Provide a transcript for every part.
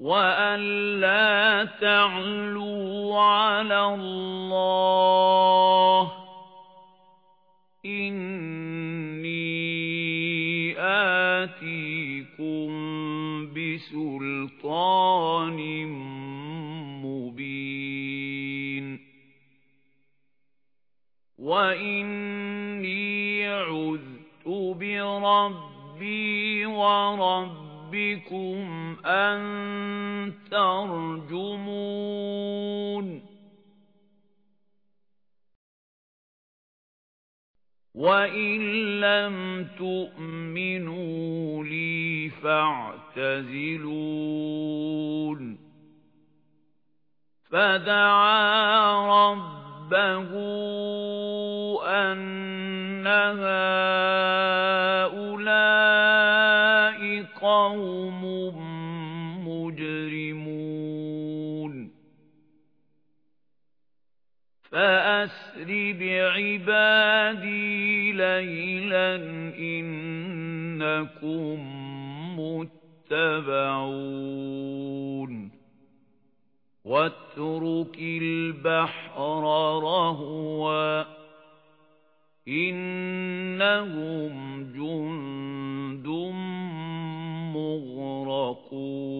وَأَن لَّا تَعْلُوا عَلَى اللَّهِ إِنِّي آتِيكُم بِسُلْطَانٍ مُّبِينٍ وَإِنِّي عُذْتُ بِرَبِّي وَرَبِّكُمْ أَن تَرْجُمُونِ. وَإِن لَّمْ تُؤْمِنُوا لِي فَاعْتَزِلُونِ. فَدَعَا رَبَّهُ أَنَّ هَٰؤُلَاءِ قَوْمٌ مُجْرِمُونَ. فَأَسْرِ بِعِبَادِي لَيْلًا إِنَّكُمْ مُتَّبَعُونَ. وَاتْرُكِ الْبَحْرَ رَهْوًا إِنَّهُمْ جُندٌ مُّغْرَقُونَ.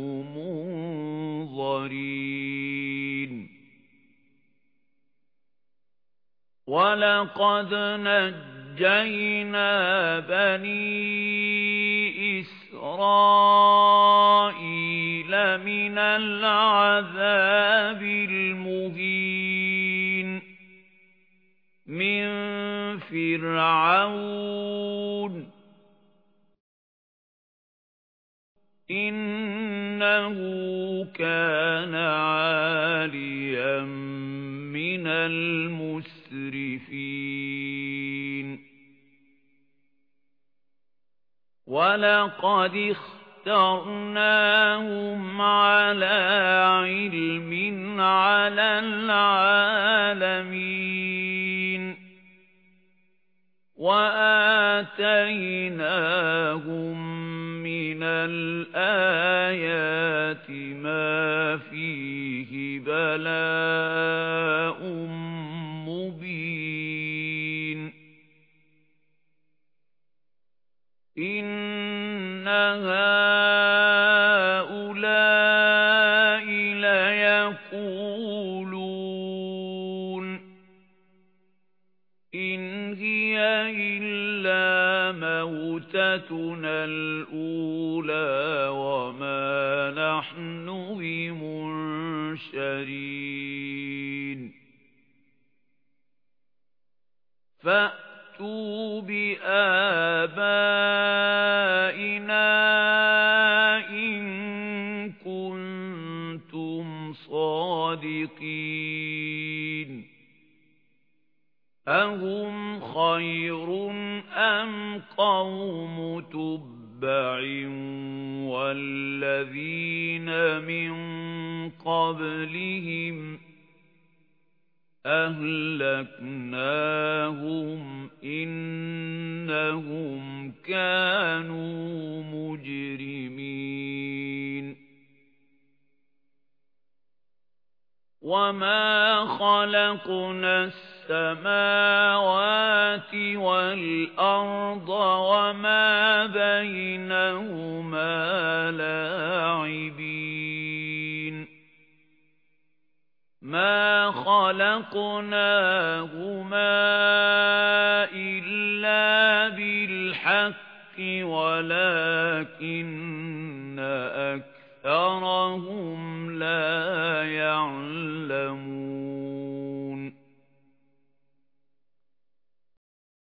وَلَقَدْ نَجَّيْنَا بَنِي إِسْرَائِيلَ مِنَ الْعَذَابِ الْمُهِينِ. مِنْ فِرْعَوْنَ. إِنَّهُ كَانَ عَالِيًا مِنَ الْمُسْرِفِينَ. وَلَقَدِ اخْتَرْنَاهُمْ عَلَى عِلْمٍ عَلَى الْعَالَمِينَ. وَآتَيْنَاهُمْ مِنَ الْآيَاتِ مَا فِيهِ بَلَاءٌ مُبِينٌ إِنَّ هَؤُلَاءِ لَيَقُولُونَ إِنْ هِيَ إِلَّا مَوْتَتُنَا الْأُولَى وَمَا نَحْنُ بِمُنشَرِينَ فَأْتُوا بِآبَائِنَا إِن كُنتُمْ صَادِقِينَ. أَهُمْ خَيْرٌ أَمْ قَوْمُ تُبَّعٍ وَالَّذِينَ مِنْ قَبْلِهِمْ أَهْلَكْنَاهُمْ إِنَّهُمْ كَانُوا مُجْرِمِينَ وَمَا خَلَقْنَا السَّمَاوَاتِ وَالْأَرْضَ وَمَا بَيْنَهُمَا لَاعِبِينَ. مَا خَلَقْنَاهُمَا إِلَّا بِالْحَقِّ وَلَكِنَّ أَكْثَرَهُمْ لَا